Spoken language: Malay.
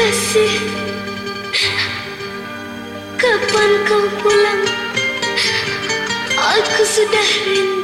kasih. Kapan kau pulang? Aku sudah rindu.